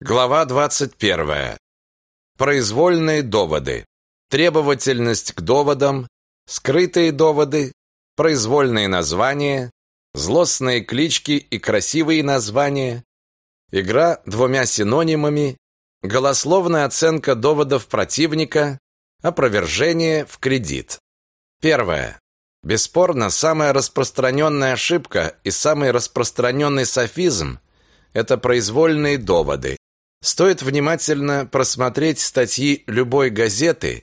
Глава 21. Произвольные доводы. Требовательность к доводам, скрытые доводы, произвольные названия, злостные клички и красивые названия, игра двумя синонимами, голословная оценка доводов противника, опровержение в кредит. Первое. Бесспорно, самая распространенная ошибка и самый распространенный софизм – это произвольные доводы. Стоит внимательно просмотреть статьи любой газеты,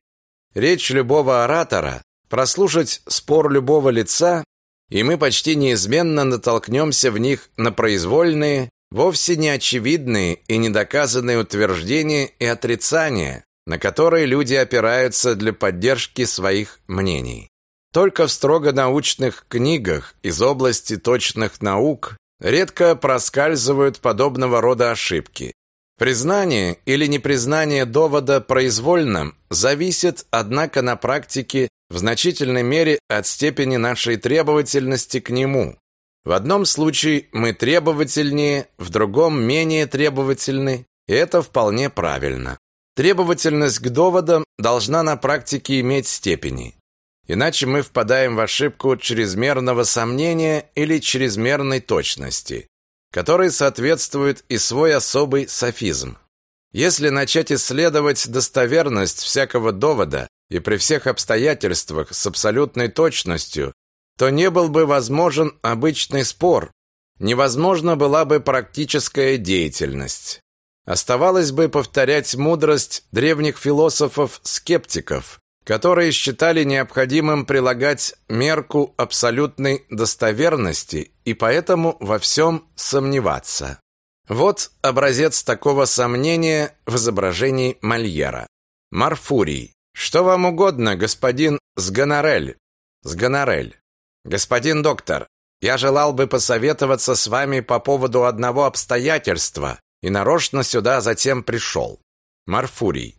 речь любого оратора, прослушать спор любого лица, и мы почти неизменно натолкнемся в них на произвольные, вовсе не очевидные и недоказанные утверждения и отрицания, на которые люди опираются для поддержки своих мнений. Только в строго научных книгах из области точных наук редко проскальзывают подобного рода ошибки. Признание или непризнание довода произвольным зависит, однако, на практике в значительной мере от степени нашей требовательности к нему. В одном случае мы требовательнее, в другом менее требовательны, и это вполне правильно. Требовательность к доводам должна на практике иметь степени. Иначе мы впадаем в ошибку чрезмерного сомнения или чрезмерной точности который соответствует и свой особый софизм. Если начать исследовать достоверность всякого довода и при всех обстоятельствах с абсолютной точностью, то не был бы возможен обычный спор, невозможна была бы практическая деятельность. Оставалось бы повторять мудрость древних философов-скептиков, которые считали необходимым прилагать мерку абсолютной достоверности и поэтому во всем сомневаться. Вот образец такого сомнения в изображении Мольера. Марфурий. Что вам угодно, господин Сгонорель? Сгонорель. Господин доктор, я желал бы посоветоваться с вами по поводу одного обстоятельства и нарочно сюда затем пришел. Марфурий.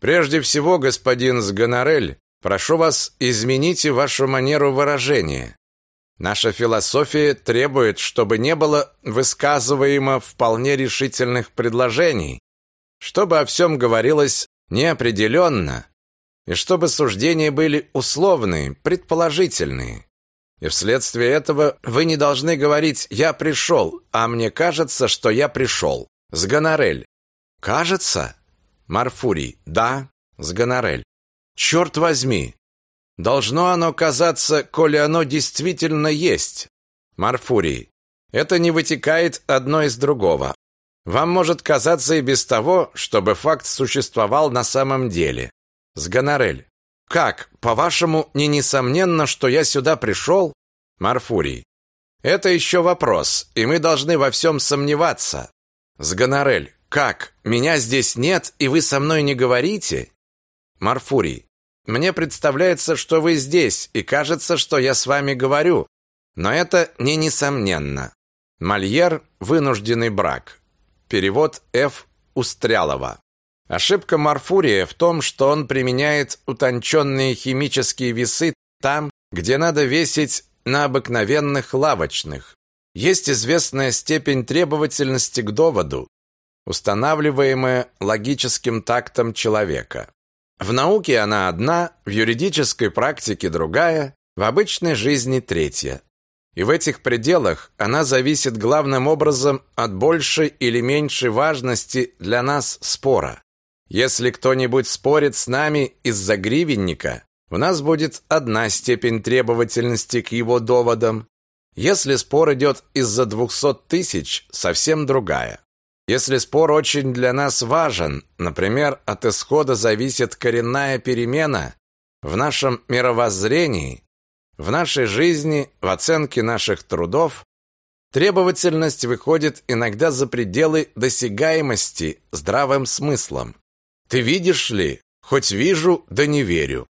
Прежде всего, господин Сгонорель, прошу вас, измените вашу манеру выражения. Наша философия требует, чтобы не было высказываемо вполне решительных предложений, чтобы о всем говорилось неопределенно, и чтобы суждения были условные, предположительные. И вследствие этого вы не должны говорить «я пришел», а «мне кажется, что я пришел». С гонорель. «Кажется?» Марфурий. Да, с гонорель. Черт возьми! Должно оно казаться, коли оно действительно есть. Марфурий. Это не вытекает одно из другого. Вам может казаться и без того, чтобы факт существовал на самом деле. С гонорель. Как, по-вашему, не несомненно, что я сюда пришел? Марфурий. Это еще вопрос, и мы должны во всем сомневаться. С гонорель. Как? Меня здесь нет, и вы со мной не говорите? Марфурий. Мне представляется, что вы здесь, и кажется, что я с вами говорю. Но это не несомненно. Мольер «Вынужденный брак». Перевод Ф. Устрялова. Ошибка Марфурия в том, что он применяет утонченные химические весы там, где надо весить на обыкновенных лавочных. Есть известная степень требовательности к доводу, устанавливаемая логическим тактом человека. В науке она одна, в юридической практике другая, в обычной жизни третья. И в этих пределах она зависит главным образом от большей или меньшей важности для нас спора. Если кто-нибудь спорит с нами из-за гривенника, у нас будет одна степень требовательности к его доводам. Если спор идет из-за двухсот тысяч, совсем другая. Если спор очень для нас важен, например, от исхода зависит коренная перемена в нашем мировоззрении, в нашей жизни, в оценке наших трудов, требовательность выходит иногда за пределы досягаемости здравым смыслом. Ты видишь ли? Хоть вижу, да не верю.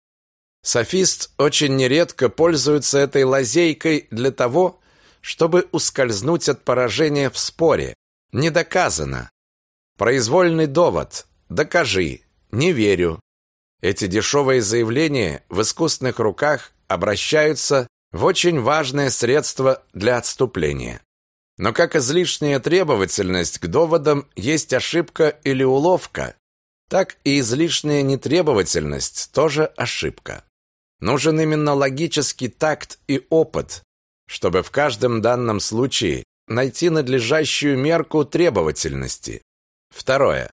Софист очень нередко пользуется этой лазейкой для того, чтобы ускользнуть от поражения в споре. Не доказано. Произвольный довод. Докажи. Не верю. Эти дешевые заявления в искусных руках обращаются в очень важное средство для отступления. Но как излишняя требовательность к доводам есть ошибка или уловка, так и излишняя нетребовательность тоже ошибка. Нужен именно логический такт и опыт, чтобы в каждом данном случае найти надлежащую мерку требовательности. Второе.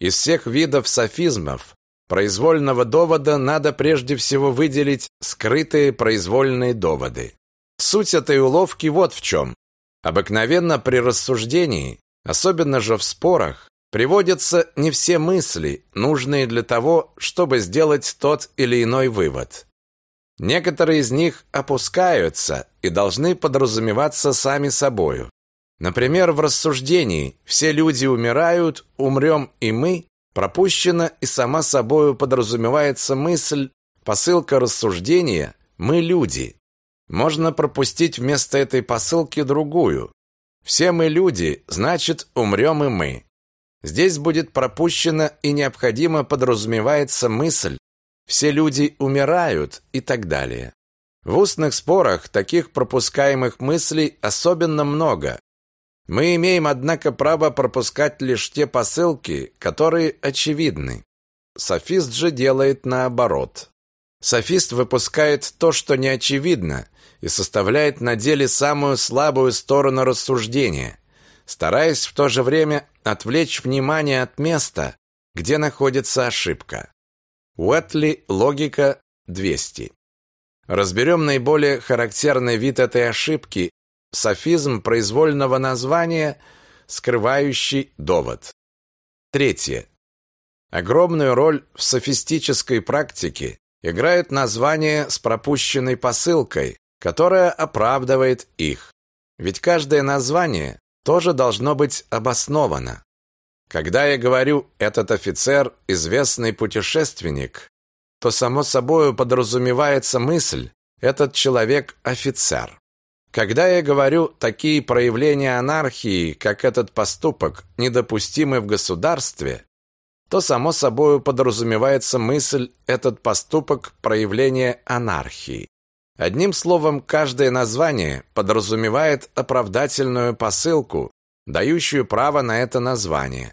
Из всех видов софизмов произвольного довода надо прежде всего выделить скрытые произвольные доводы. Суть этой уловки вот в чем. Обыкновенно при рассуждении, особенно же в спорах, приводятся не все мысли, нужные для того, чтобы сделать тот или иной вывод. Некоторые из них опускаются и должны подразумеваться сами собою. Например, в рассуждении «все люди умирают, умрем и мы» пропущена и сама собою подразумевается мысль, посылка рассуждения «мы люди». Можно пропустить вместо этой посылки другую. «Все мы люди, значит, умрем и мы». Здесь будет пропущена и необходимо подразумевается мысль «все люди умирают» и так далее. В устных спорах таких пропускаемых мыслей особенно много. Мы имеем, однако, право пропускать лишь те посылки, которые очевидны. Софист же делает наоборот. Софист выпускает то, что не очевидно, и составляет на деле самую слабую сторону рассуждения, стараясь в то же время отвлечь внимание от места, где находится ошибка. Уэтли, логика 200. Разберем наиболее характерный вид этой ошибки – софизм произвольного названия, скрывающий довод. Третье. Огромную роль в софистической практике играет название с пропущенной посылкой, которая оправдывает их. Ведь каждое название тоже должно быть обосновано. Когда я говорю «этот офицер – известный путешественник», то само собой подразумевается мысль «этот человек – офицер». Когда я говорю «такие проявления анархии, как этот поступок, недопустимы в государстве», то само собой подразумевается мысль «этот поступок – проявление анархии». Одним словом, каждое название подразумевает оправдательную посылку, дающую право на это название.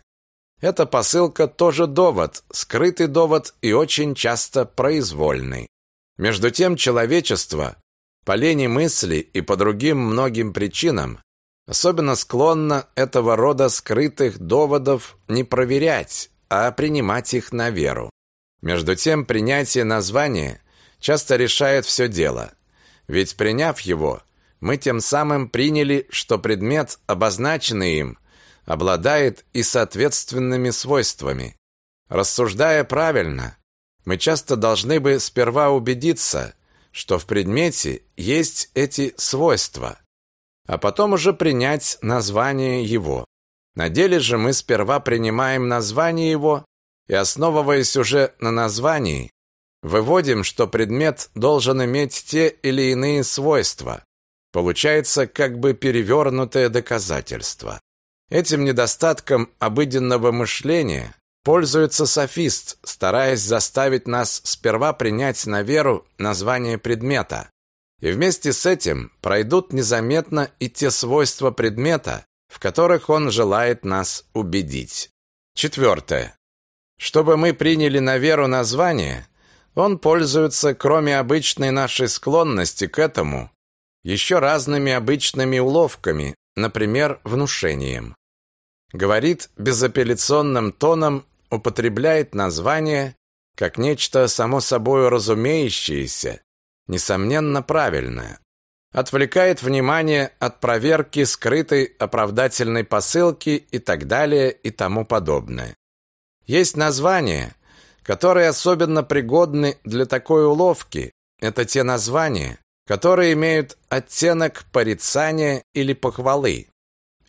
Эта посылка тоже довод, скрытый довод и очень часто произвольный. Между тем, человечество по лени мысли и по другим многим причинам особенно склонно этого рода скрытых доводов не проверять, а принимать их на веру. Между тем, принятие названия часто решает все дело. Ведь приняв его, мы тем самым приняли, что предмет, обозначенный им, обладает и соответственными свойствами. Рассуждая правильно, мы часто должны бы сперва убедиться, что в предмете есть эти свойства, а потом уже принять название его. На деле же мы сперва принимаем название его и, основываясь уже на названии, Выводим, что предмет должен иметь те или иные свойства. Получается как бы перевернутое доказательство. Этим недостатком обыденного мышления пользуется софист, стараясь заставить нас сперва принять на веру название предмета. И вместе с этим пройдут незаметно и те свойства предмета, в которых он желает нас убедить. Четвертое. Чтобы мы приняли на веру название, он пользуется, кроме обычной нашей склонности к этому, еще разными обычными уловками, например, внушением. Говорит безапелляционным тоном, употребляет название как нечто само собой разумеющееся, несомненно правильное. Отвлекает внимание от проверки скрытой оправдательной посылки и так далее и тому подобное. Есть название, которые особенно пригодны для такой уловки. Это те названия, которые имеют оттенок порицания или похвалы.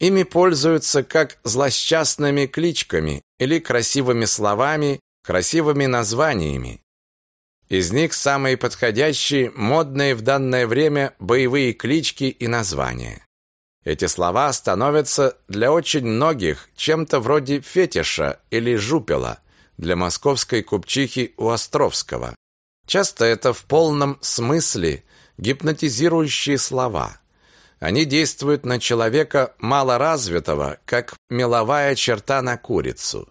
Ими пользуются как злосчастными кличками или красивыми словами, красивыми названиями. Из них самые подходящие, модные в данное время боевые клички и названия. Эти слова становятся для очень многих чем-то вроде фетиша или жупела – для московской купчихи у Островского. Часто это в полном смысле гипнотизирующие слова. Они действуют на человека малоразвитого, как меловая черта на курицу.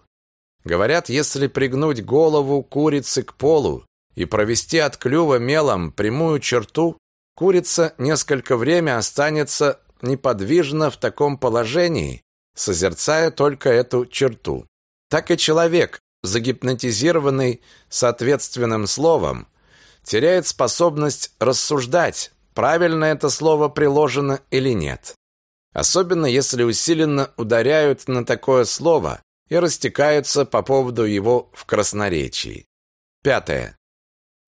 Говорят, если пригнуть голову курицы к полу и провести от клюва мелом прямую черту, курица несколько время останется неподвижно в таком положении, созерцая только эту черту. Так и человек, загипнотизированный соответственным словом, теряет способность рассуждать, правильно это слово приложено или нет. Особенно если усиленно ударяют на такое слово и растекаются по поводу его в красноречии. Пятое.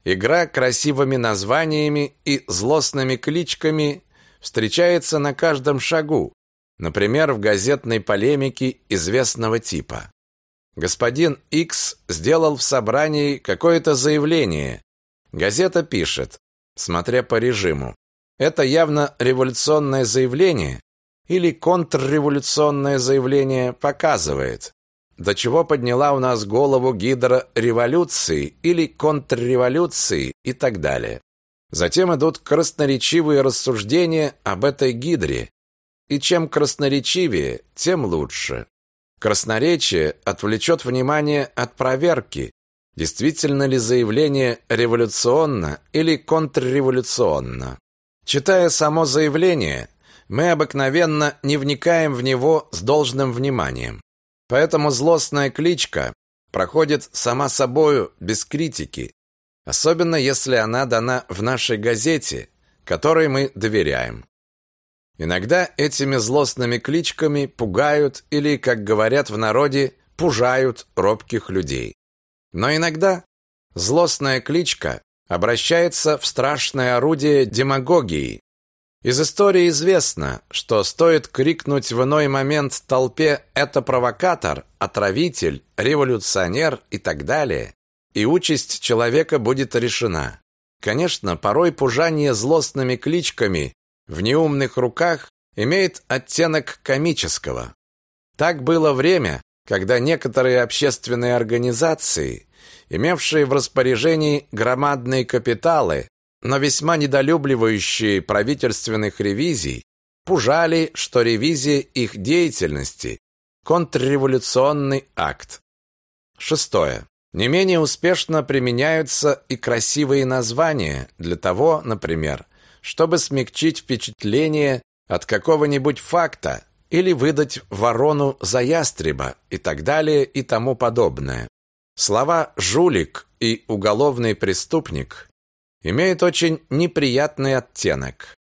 Игра красивыми названиями и злостными кличками встречается на каждом шагу, например, в газетной полемике известного типа. Господин X сделал в собрании какое-то заявление. Газета пишет: смотря по режиму. Это явно революционное заявление или контрреволюционное заявление показывает, до чего подняла у нас голову гидра революции или контрреволюции и так далее. Затем идут красноречивые рассуждения об этой гидре, и чем красноречивее, тем лучше. Красноречие отвлечет внимание от проверки, действительно ли заявление революционно или контрреволюционно. Читая само заявление, мы обыкновенно не вникаем в него с должным вниманием. Поэтому злостная кличка проходит сама собою без критики, особенно если она дана в нашей газете, которой мы доверяем. Иногда этими злостными кличками пугают или, как говорят в народе, пужают робких людей. Но иногда злостная кличка обращается в страшное орудие демагогии. Из истории известно, что стоит крикнуть в иной момент толпе «это провокатор», «отравитель», «революционер» и так далее, и участь человека будет решена. Конечно, порой пужание злостными кличками в неумных руках имеет оттенок комического. Так было время, когда некоторые общественные организации, имевшие в распоряжении громадные капиталы, но весьма недолюбливающие правительственных ревизий, пужали, что ревизия их деятельности – контрреволюционный акт. Шестое. Не менее успешно применяются и красивые названия для того, например, чтобы смягчить впечатление от какого-нибудь факта или выдать ворону за ястреба и так далее и тому подобное. Слова «жулик» и «уголовный преступник» имеют очень неприятный оттенок.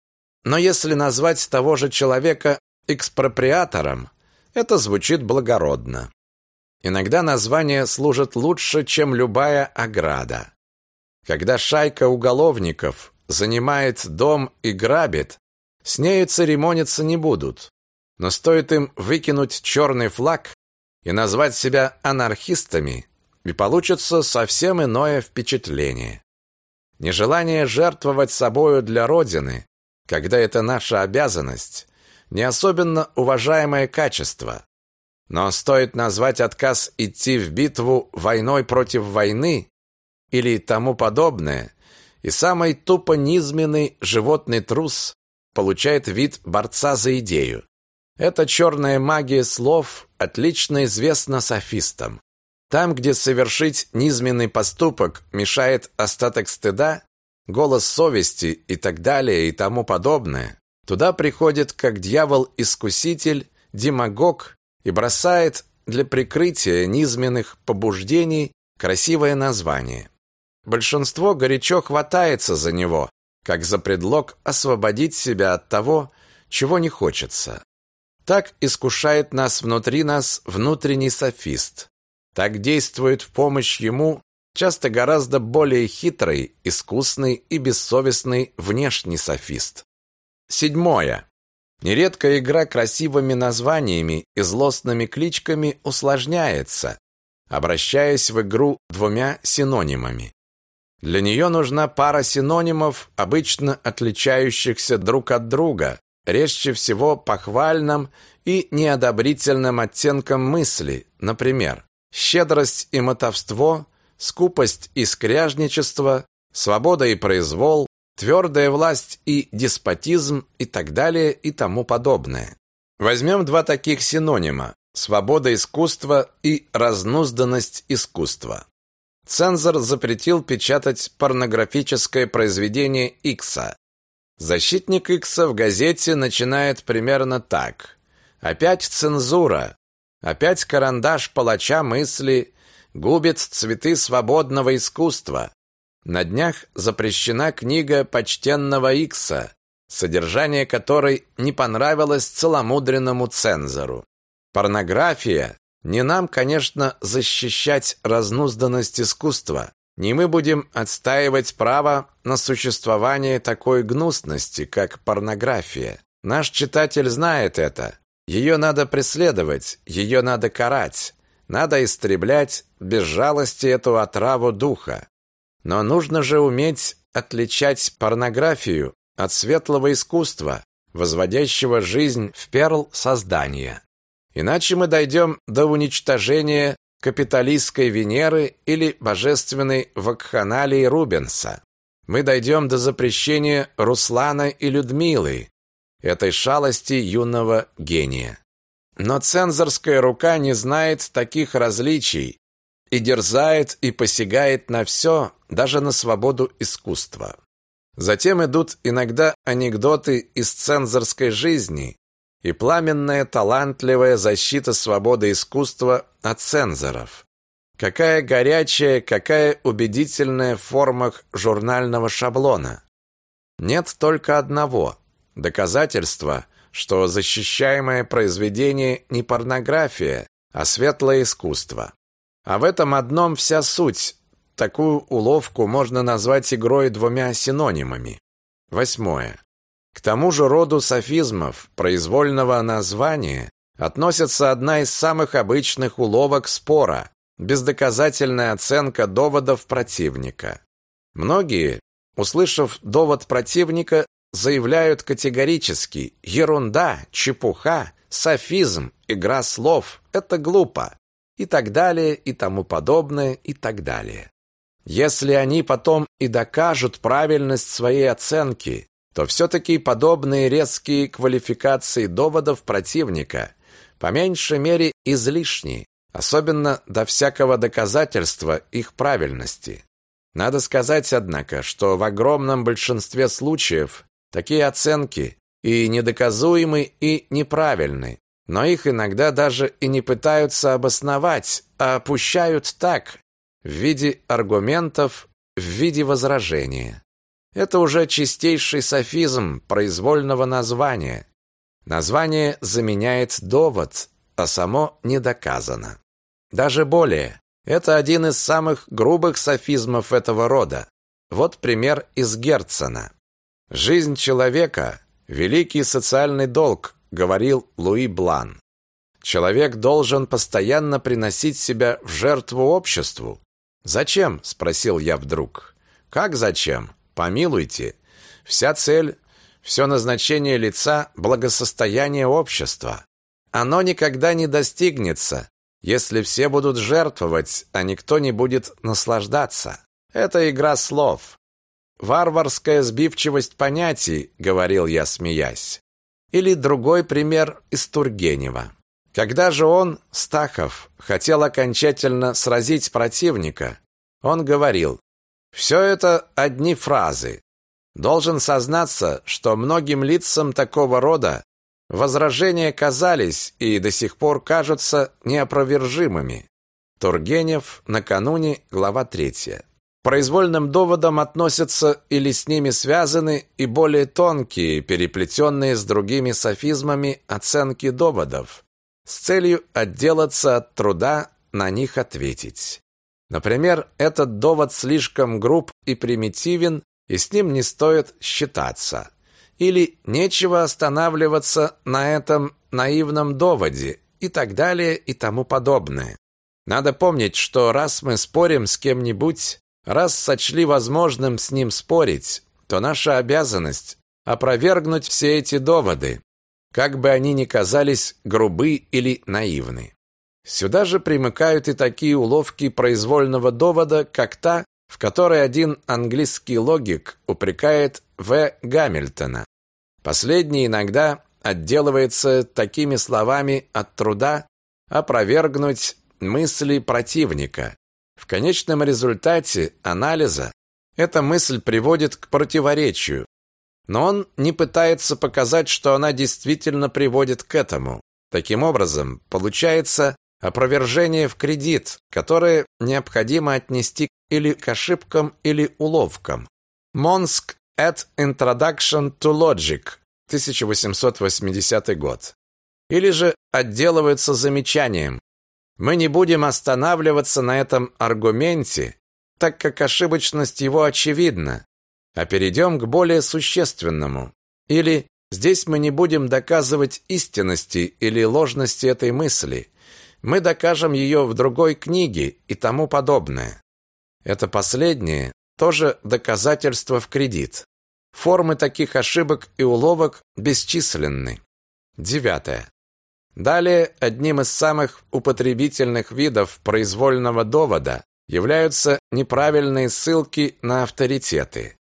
Но если назвать того же человека экспроприатором, это звучит благородно. Иногда название служит лучше, чем любая ограда. Когда шайка уголовников занимает дом и грабит, с нею церемониться не будут. Но стоит им выкинуть черный флаг и назвать себя анархистами, и получится совсем иное впечатление. Нежелание жертвовать собою для Родины, когда это наша обязанность, не особенно уважаемое качество. Но стоит назвать отказ идти в битву войной против войны или тому подобное, и самый тупо низменный животный трус получает вид борца за идею. Эта черная магия слов отлично известна софистам. Там, где совершить низменный поступок мешает остаток стыда, голос совести и так далее и тому подобное, туда приходит как дьявол-искуситель, демагог и бросает для прикрытия низменных побуждений красивое название. Большинство горячо хватается за него, как за предлог освободить себя от того, чего не хочется. Так искушает нас внутри нас внутренний софист. Так действует в помощь ему часто гораздо более хитрый, искусный и бессовестный внешний софист. Седьмое. Нередко игра красивыми названиями и злостными кличками усложняется, обращаясь в игру двумя синонимами. Для нее нужна пара синонимов, обычно отличающихся друг от друга, резче всего похвальным и неодобрительным оттенком мысли, например, щедрость и мотовство, скупость и скряжничество, свобода и произвол, твердая власть и деспотизм и так далее и тому подобное. Возьмем два таких синонима – свобода искусства и разнузданность искусства. Цензор запретил печатать порнографическое произведение Икса. Защитник Икса в газете начинает примерно так. Опять цензура. Опять карандаш палача мысли губит цветы свободного искусства. На днях запрещена книга почтенного Икса, содержание которой не понравилось целомудренному цензору. Порнография не нам, конечно, защищать разнузданность искусства. Не мы будем отстаивать право на существование такой гнусности, как порнография. Наш читатель знает это. Ее надо преследовать, ее надо карать, надо истреблять без жалости эту отраву духа. Но нужно же уметь отличать порнографию от светлого искусства, возводящего жизнь в перл создания. Иначе мы дойдем до уничтожения капиталистской Венеры или божественной вакханалии Рубенса. Мы дойдем до запрещения Руслана и Людмилы, этой шалости юного гения. Но цензорская рука не знает таких различий и дерзает и посягает на все, даже на свободу искусства. Затем идут иногда анекдоты из цензорской жизни и пламенная талантливая защита свободы искусства от цензоров. Какая горячая, какая убедительная в формах журнального шаблона. Нет только одного – доказательства, что защищаемое произведение не порнография, а светлое искусство. А в этом одном вся суть. Такую уловку можно назвать игрой двумя синонимами. Восьмое. К тому же роду софизмов произвольного названия относится одна из самых обычных уловок спора – бездоказательная оценка доводов противника. Многие, услышав довод противника, заявляют категорически «ерунда», «чепуха», «софизм», «игра слов» – это глупо и так далее, и тому подобное, и так далее. Если они потом и докажут правильность своей оценки, то все-таки подобные резкие квалификации доводов противника по меньшей мере излишни, особенно до всякого доказательства их правильности. Надо сказать, однако, что в огромном большинстве случаев такие оценки и недоказуемы, и неправильны, но их иногда даже и не пытаются обосновать, а опущают так, в виде аргументов, в виде возражения. Это уже чистейший софизм произвольного названия. Название заменяет довод, а само не доказано. Даже более, это один из самых грубых софизмов этого рода. Вот пример из Герцена. «Жизнь человека – великий социальный долг», говорил Луи Блан. Человек должен постоянно приносить себя в жертву обществу. «Зачем?» – спросил я вдруг. «Как зачем? Помилуйте, вся цель, все назначение лица – благосостояние общества. Оно никогда не достигнется, если все будут жертвовать, а никто не будет наслаждаться. Это игра слов. Варварская сбивчивость понятий, говорил я, смеясь. Или другой пример из Тургенева. Когда же он, Стахов, хотел окончательно сразить противника, он говорил, все это одни фразы. Должен сознаться, что многим лицам такого рода возражения казались и до сих пор кажутся неопровержимыми. Тургенев, накануне, глава 3. Произвольным доводам относятся или с ними связаны и более тонкие, переплетенные с другими софизмами оценки доводов, с целью отделаться от труда на них ответить. Например, этот довод слишком груб и примитивен, и с ним не стоит считаться. Или нечего останавливаться на этом наивном доводе и так далее и тому подобное. Надо помнить, что раз мы спорим с кем-нибудь, раз сочли возможным с ним спорить, то наша обязанность опровергнуть все эти доводы, как бы они ни казались грубы или наивны. Сюда же примыкают и такие уловки произвольного довода, как та, в которой один английский логик упрекает В. Гамильтона. Последний иногда отделывается такими словами от труда опровергнуть мысли противника. В конечном результате анализа эта мысль приводит к противоречию, но он не пытается показать, что она действительно приводит к этому. Таким образом, получается опровержение в кредит, которое необходимо отнести или к ошибкам, или уловкам. Монск at Introduction to Logic, 1880 год. Или же отделывается замечанием. Мы не будем останавливаться на этом аргументе, так как ошибочность его очевидна, а перейдем к более существенному. Или здесь мы не будем доказывать истинности или ложности этой мысли. Мы докажем ее в другой книге и тому подобное. Это последнее тоже доказательство в кредит. Формы таких ошибок и уловок бесчисленны. Девятое. Далее, одним из самых употребительных видов произвольного довода являются неправильные ссылки на авторитеты.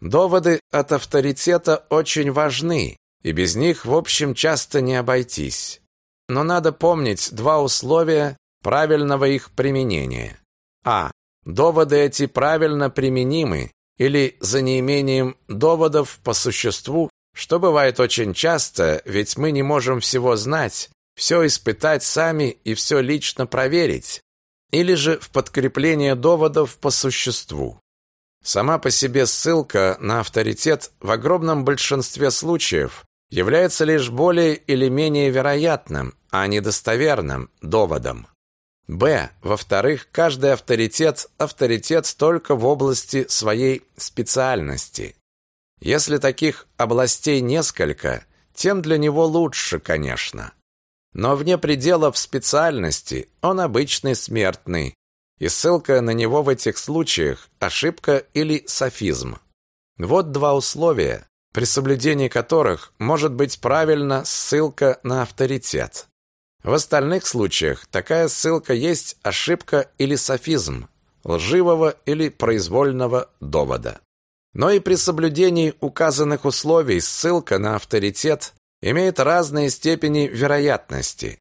Доводы от авторитета очень важны, и без них, в общем, часто не обойтись. Но надо помнить два условия правильного их применения. А. Доводы эти правильно применимы или за неимением доводов по существу, что бывает очень часто, ведь мы не можем всего знать, все испытать сами и все лично проверить, или же в подкрепление доводов по существу. Сама по себе ссылка на авторитет в огромном большинстве случаев является лишь более или менее вероятным, а не достоверным доводом. Б. Во-вторых, каждый авторитет – авторитет только в области своей специальности. Если таких областей несколько, тем для него лучше, конечно. Но вне пределов специальности он обычный смертный, и ссылка на него в этих случаях – ошибка или софизм. Вот два условия, при соблюдении которых может быть правильно ссылка на авторитет. В остальных случаях такая ссылка есть ошибка или софизм, лживого или произвольного довода. Но и при соблюдении указанных условий ссылка на авторитет имеет разные степени вероятности,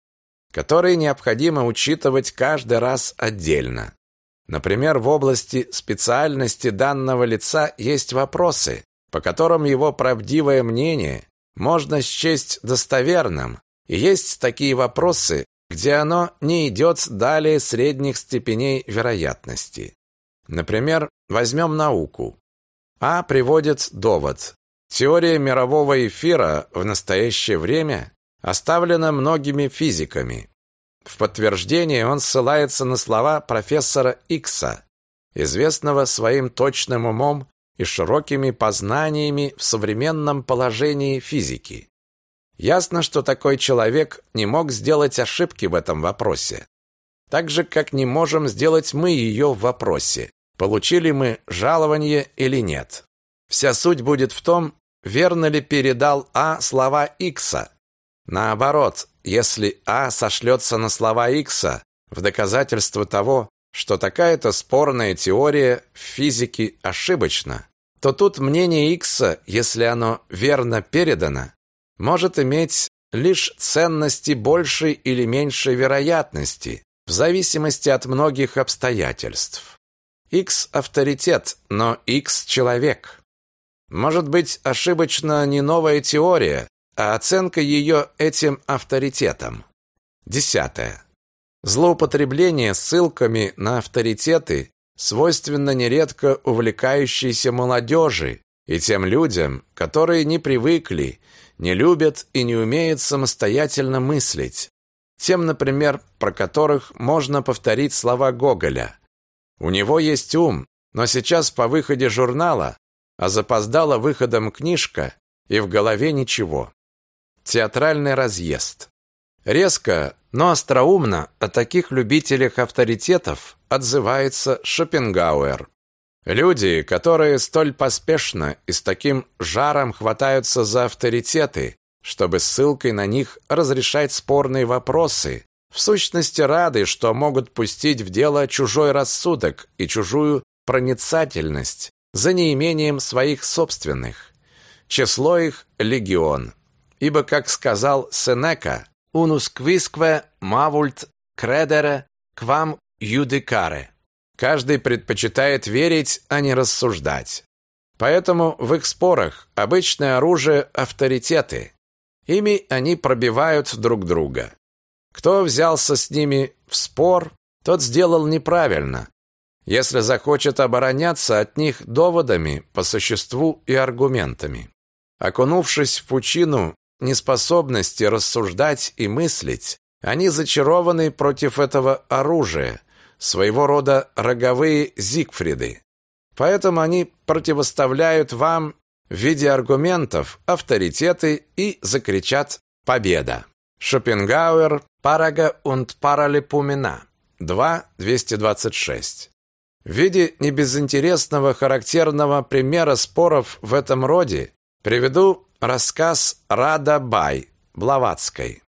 которые необходимо учитывать каждый раз отдельно. Например, в области специальности данного лица есть вопросы, по которым его правдивое мнение можно счесть достоверным, и есть такие вопросы, где оно не идет далее средних степеней вероятности. Например, возьмем науку. А приводит довод. Теория мирового эфира в настоящее время оставлена многими физиками. В подтверждение он ссылается на слова профессора Икса, известного своим точным умом и широкими познаниями в современном положении физики. Ясно, что такой человек не мог сделать ошибки в этом вопросе. Так же, как не можем сделать мы ее в вопросе, получили мы жалование или нет. Вся суть будет в том, верно ли передал А слова Икса. Наоборот, если А сошлется на слова Икса в доказательство того, что такая-то спорная теория в физике ошибочна, то тут мнение Икса, если оно верно передано, может иметь лишь ценности большей или меньшей вероятности, в зависимости от многих обстоятельств. X авторитет, но X человек. Может быть, ошибочна не новая теория, а оценка ее этим авторитетом. Десятое. Злоупотребление ссылками на авторитеты свойственно нередко увлекающейся молодежи и тем людям, которые не привыкли не любят и не умеют самостоятельно мыслить. Тем, например, про которых можно повторить слова Гоголя. У него есть ум, но сейчас по выходе журнала, а запоздала выходом книжка, и в голове ничего. Театральный разъезд. Резко, но остроумно о таких любителях авторитетов отзывается Шопенгауэр. Люди, которые столь поспешно и с таким жаром хватаются за авторитеты, чтобы ссылкой на них разрешать спорные вопросы, в сущности рады, что могут пустить в дело чужой рассудок и чужую проницательность за неимением своих собственных. Число их – легион. Ибо, как сказал Сенека, «Unus quisque mavult credere quam judicare» Каждый предпочитает верить, а не рассуждать. Поэтому в их спорах обычное оружие – авторитеты. Ими они пробивают друг друга. Кто взялся с ними в спор, тот сделал неправильно. Если захочет обороняться от них доводами по существу и аргументами. Окунувшись в пучину неспособности рассуждать и мыслить, они зачарованы против этого оружия, своего рода роговые Зигфриды. Поэтому они противоставляют вам в виде аргументов авторитеты и закричат «Победа!». Шопенгауэр «Парага und Паралипумена» 2.226 В виде небезынтересного характерного примера споров в этом роде приведу рассказ Рада Бай Блаватской.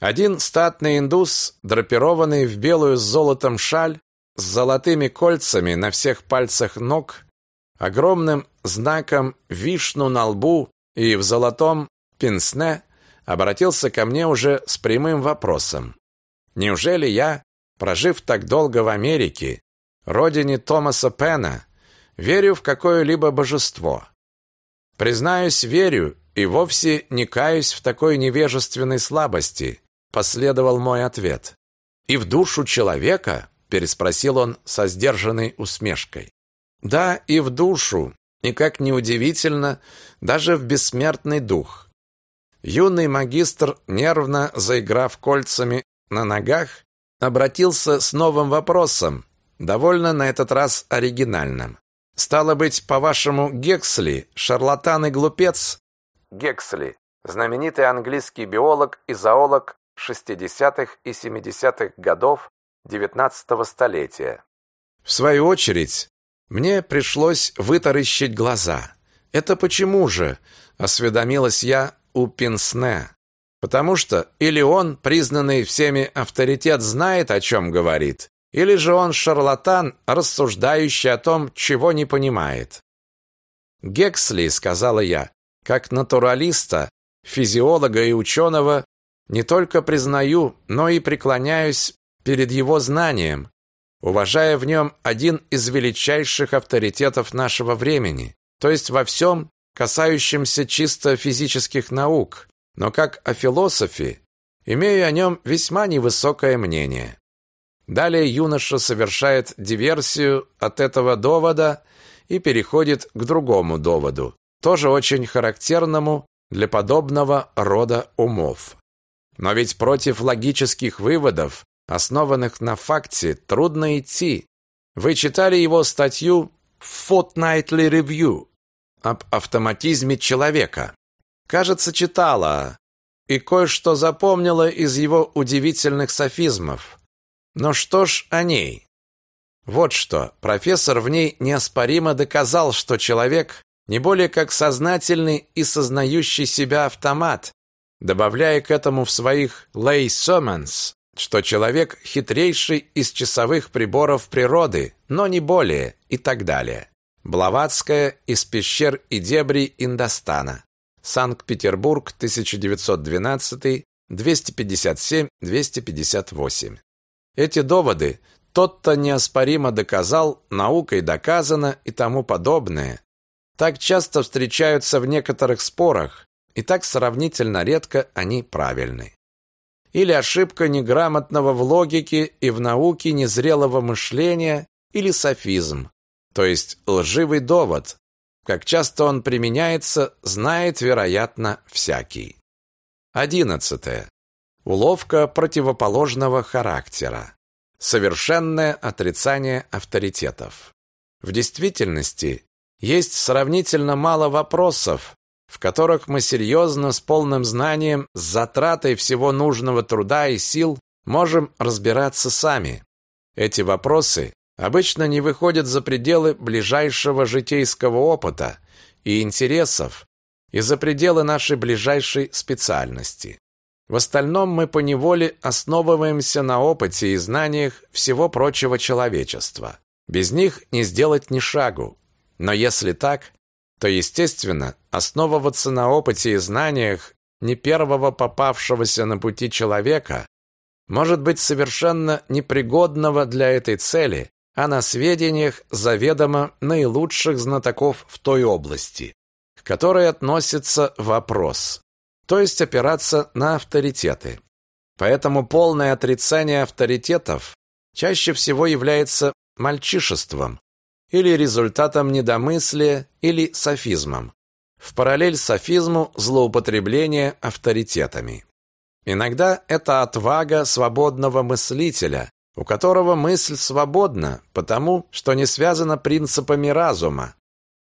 Один статный индус, драпированный в белую с золотом шаль, с золотыми кольцами на всех пальцах ног, огромным знаком вишну на лбу и в золотом пенсне, обратился ко мне уже с прямым вопросом. Неужели я, прожив так долго в Америке, родине Томаса Пена, верю в какое-либо божество? Признаюсь, верю и вовсе не каюсь в такой невежественной слабости, последовал мой ответ. И в душу человека, переспросил он со сдержанной усмешкой. Да, и в душу, и как ни удивительно, даже в бессмертный дух. Юный магистр, нервно заиграв кольцами на ногах, обратился с новым вопросом, довольно на этот раз оригинальным. Стало быть, по-вашему, Гексли шарлатан и глупец? Гексли, знаменитый английский биолог и зоолог 60-х и 70-х годов XIX столетия. В свою очередь, мне пришлось вытаращить глаза. Это почему же, осведомилась я у Пинсне. Потому что или он, признанный всеми авторитет, знает, о чем говорит, или же он шарлатан, рассуждающий о том, чего не понимает. Гексли, сказала я, как натуралиста, физиолога и ученого, не только признаю, но и преклоняюсь перед его знанием, уважая в нем один из величайших авторитетов нашего времени, то есть во всем, касающемся чисто физических наук, но как о философе, имею о нем весьма невысокое мнение. Далее юноша совершает диверсию от этого довода и переходит к другому доводу, тоже очень характерному для подобного рода умов. Но ведь против логических выводов, основанных на факте, трудно идти. Вы читали его статью в Fortnightly Review об автоматизме человека. Кажется, читала и кое-что запомнила из его удивительных софизмов. Но что ж о ней? Вот что, профессор в ней неоспоримо доказал, что человек не более как сознательный и сознающий себя автомат, добавляя к этому в своих lay sermons, что человек хитрейший из часовых приборов природы, но не более, и так далее. Блаватская из пещер и дебрей Индостана. Санкт-Петербург, 1912, 257-258. Эти доводы тот-то неоспоримо доказал, наукой доказано и тому подобное. Так часто встречаются в некоторых спорах, и так сравнительно редко они правильны. Или ошибка неграмотного в логике и в науке незрелого мышления, или софизм, то есть лживый довод, как часто он применяется, знает, вероятно, всякий. Одиннадцатое. Уловка противоположного характера. Совершенное отрицание авторитетов. В действительности есть сравнительно мало вопросов, в которых мы серьезно, с полным знанием, с затратой всего нужного труда и сил можем разбираться сами. Эти вопросы обычно не выходят за пределы ближайшего житейского опыта и интересов и за пределы нашей ближайшей специальности. В остальном мы поневоле основываемся на опыте и знаниях всего прочего человечества. Без них не сделать ни шагу. Но если так, то, естественно, основываться на опыте и знаниях не первого попавшегося на пути человека может быть совершенно непригодного для этой цели, а на сведениях заведомо наилучших знатоков в той области, к которой относится вопрос, то есть опираться на авторитеты. Поэтому полное отрицание авторитетов чаще всего является мальчишеством или результатом недомыслия или софизмом. В параллель софизму злоупотребление авторитетами. Иногда это отвага свободного мыслителя, у которого мысль свободна, потому что не связана принципами разума,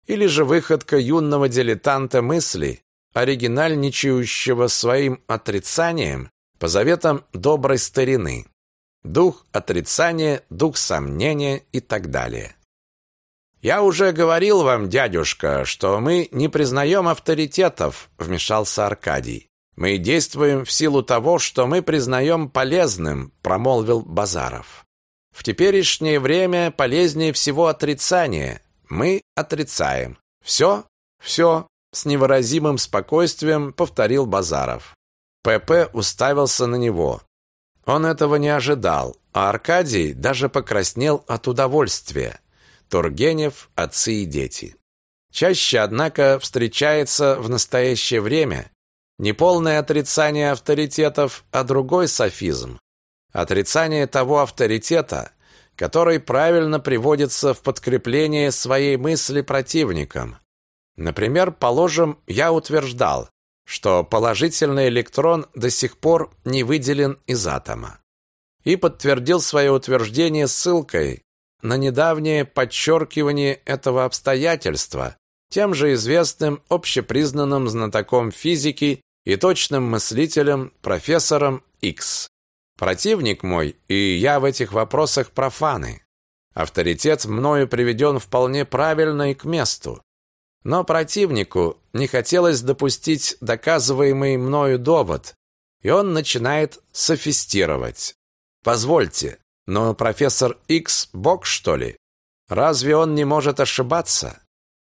или же выходка юного дилетанта мысли, оригинальничающего своим отрицанием по заветам доброй старины. Дух отрицания, дух сомнения и так далее. «Я уже говорил вам, дядюшка, что мы не признаем авторитетов», вмешался Аркадий. Мы действуем в силу того, что мы признаем полезным, промолвил Базаров. В теперешнее время полезнее всего отрицание. Мы отрицаем. Все? Все, с невыразимым спокойствием повторил Базаров. ПП уставился на него. Он этого не ожидал, а Аркадий даже покраснел от удовольствия. Тургенев, отцы и дети. Чаще, однако, встречается в настоящее время не полное отрицание авторитетов, а другой софизм. Отрицание того авторитета, который правильно приводится в подкрепление своей мысли противникам. Например, положим, я утверждал, что положительный электрон до сих пор не выделен из атома. И подтвердил свое утверждение ссылкой на недавнее подчеркивание этого обстоятельства тем же известным общепризнанным знатоком физики и точным мыслителем профессором X. Противник мой и я в этих вопросах профаны. Авторитет мною приведен вполне правильно и к месту. Но противнику не хотелось допустить доказываемый мною довод, и он начинает софистировать. Позвольте, но профессор X бог, что ли? Разве он не может ошибаться?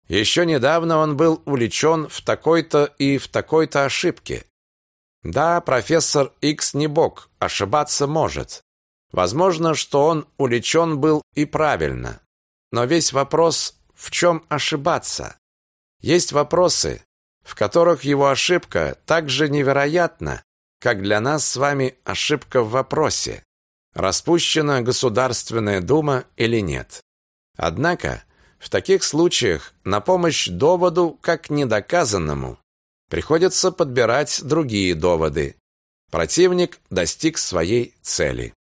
Еще недавно он был увлечен в такой-то и в такой-то ошибке. Да, профессор X не бог, ошибаться может. Возможно, что он увлечен был и правильно. Но весь вопрос, в чем ошибаться? Есть вопросы, в которых его ошибка так же невероятна, как для нас с вами ошибка в вопросе, распущена Государственная Дума или нет. Однако, в таких случаях на помощь доводу как недоказанному приходится подбирать другие доводы. Противник достиг своей цели.